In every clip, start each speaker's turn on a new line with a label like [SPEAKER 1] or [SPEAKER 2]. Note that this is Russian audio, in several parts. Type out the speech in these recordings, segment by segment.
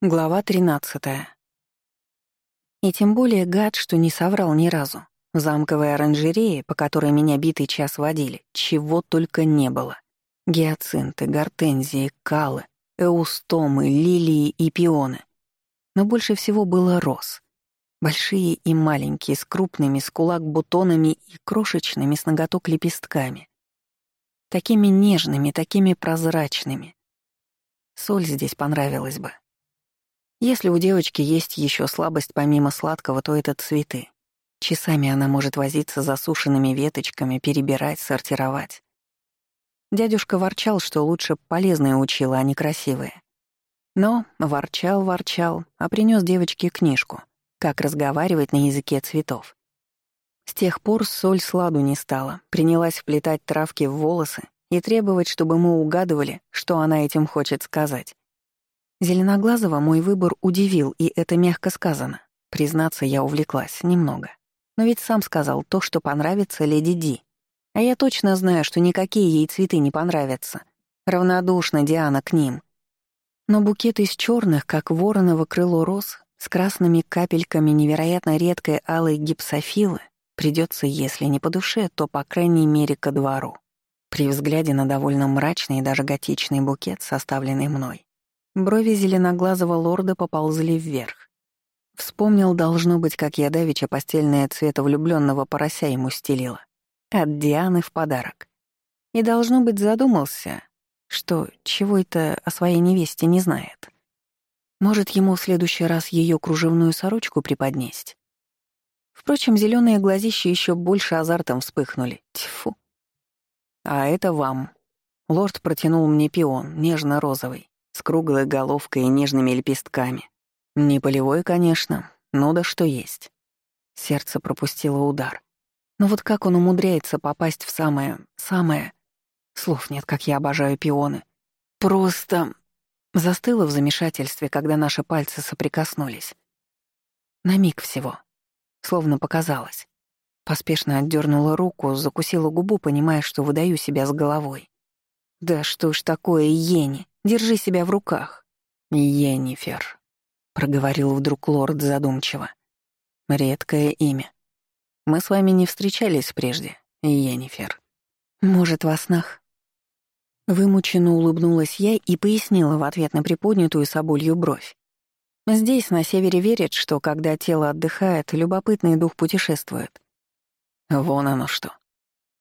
[SPEAKER 1] Глава 13. И тем более гад, что не соврал ни разу. В замковой оранжерее, по которой меня битый час водили, чего только не было. Гиацинты, гортензии, калы, эустомы, лилии и пионы. Но больше всего было роз. Большие и маленькие, с крупными, с кулак бутонами и крошечными с ноготок лепестками. Такими нежными, такими прозрачными. Соль здесь понравилась бы. Если у девочки есть еще слабость помимо сладкого, то это цветы. Часами она может возиться засушенными веточками, перебирать, сортировать. Дядюшка ворчал, что лучше полезные учила, а не красивые. Но ворчал, ворчал, а принес девочке книжку «Как разговаривать на языке цветов». С тех пор соль сладу не стала, принялась вплетать травки в волосы и требовать, чтобы мы угадывали, что она этим хочет сказать. Зеленоглазого мой выбор удивил, и это мягко сказано. Признаться, я увлеклась немного. Но ведь сам сказал то, что понравится леди Ди. А я точно знаю, что никакие ей цветы не понравятся. Равнодушна Диана к ним. Но букет из черных, как вороново крыло роз, с красными капельками невероятно редкой алой гипсофилы, придется, если не по душе, то, по крайней мере, ко двору. При взгляде на довольно мрачный и даже готичный букет, составленный мной, Брови зеленоглазого лорда поползли вверх. Вспомнил, должно быть, как я давеча постельное цвета влюбленного порося ему стелила. От Дианы в подарок. И, должно быть, задумался, что чего это о своей невесте не знает. Может, ему в следующий раз ее кружевную сорочку преподнесть? Впрочем, зеленые глазища еще больше азартом вспыхнули. Тьфу. А это вам. Лорд протянул мне пион, нежно-розовый круглой головкой и нежными лепестками. Не полевой, конечно, но да что есть. Сердце пропустило удар. Но вот как он умудряется попасть в самое... самое... Слов нет, как я обожаю пионы. Просто... Застыла в замешательстве, когда наши пальцы соприкоснулись. На миг всего. Словно показалось. Поспешно отдернула руку, закусила губу, понимая, что выдаю себя с головой. Да что ж такое, Ени? Держи себя в руках. Йеннифер, проговорил вдруг лорд задумчиво. Редкое имя. Мы с вами не встречались прежде, Йеннифер. Может, во снах? Вымученно улыбнулась я и пояснила в ответ на приподнятую соболью бровь. Здесь, на севере, верят, что когда тело отдыхает, любопытный дух путешествует. Вон оно что.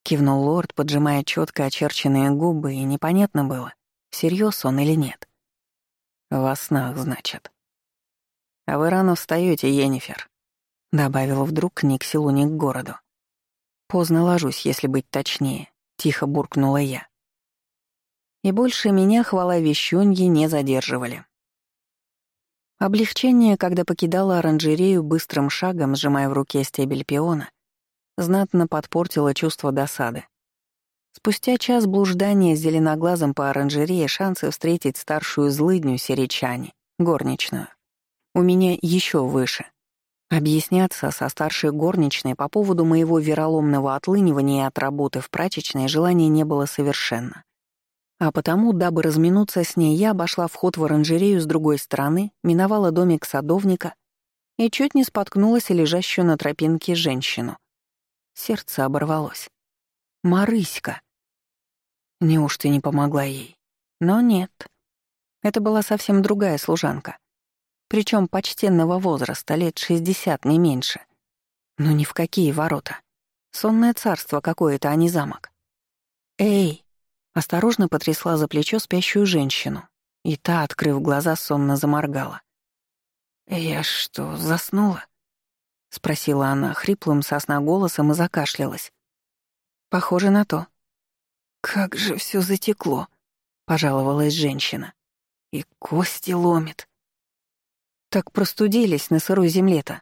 [SPEAKER 1] Кивнул лорд, поджимая четко очерченные губы, и непонятно было, Всерьез он или нет? Во снах, значит. А вы рано встаете, Енифер, добавила вдруг ни к селу, ни к городу. Поздно ложусь, если быть точнее, тихо буркнула я. И больше меня хвала вещуньи не задерживали. Облегчение, когда покидала оранжерею быстрым шагом, сжимая в руке стебель пиона, знатно подпортило чувство досады. Спустя час блуждания с зеленоглазом по оранжерее шансы встретить старшую злыдню Серечани, горничную. У меня еще выше. Объясняться со старшей горничной по поводу моего вероломного отлынивания от работы в прачечной желания не было совершенно. А потому, дабы разминуться с ней, я обошла вход в оранжерею с другой стороны, миновала домик садовника и чуть не споткнулась лежащую на тропинке женщину. Сердце оборвалось. «Марыська!» Неужто не помогла ей? Но нет. Это была совсем другая служанка. Причем почтенного возраста, лет шестьдесят, не меньше. Но ни в какие ворота. Сонное царство какое-то, а не замок. «Эй!» — осторожно потрясла за плечо спящую женщину. И та, открыв глаза, сонно заморгала. «Я что, заснула?» — спросила она хриплым сосна голосом и закашлялась. «Похоже на то», «Как же все затекло», — пожаловалась женщина. «И кости ломит». «Так простудились на сырой земле-то».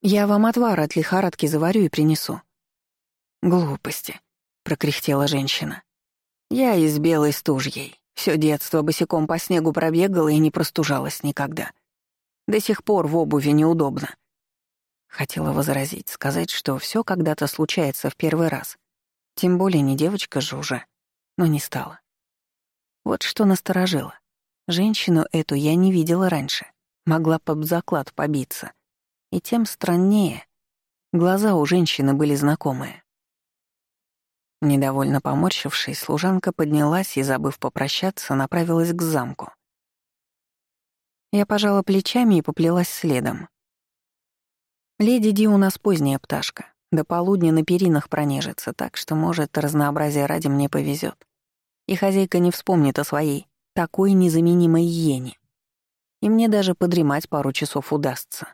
[SPEAKER 1] «Я вам отвар от лихорадки заварю и принесу». «Глупости», — прокряхтела женщина. «Я из белой стужьей. Все детство босиком по снегу пробегала и не простужалась никогда. До сих пор в обуви неудобно». Хотела возразить, сказать, что все когда-то случается в первый раз. Тем более не девочка же уже, но не стала. Вот что насторожило. Женщину эту я не видела раньше. Могла под заклад побиться. И тем страннее. Глаза у женщины были знакомые. Недовольно поморщившись, служанка поднялась и, забыв попрощаться, направилась к замку. Я пожала плечами и поплелась следом. Леди Ди у нас поздняя пташка. До полудня на перинах пронежится, так что, может, разнообразие ради мне повезет. И хозяйка не вспомнит о своей такой незаменимой иене. И мне даже подремать пару часов удастся.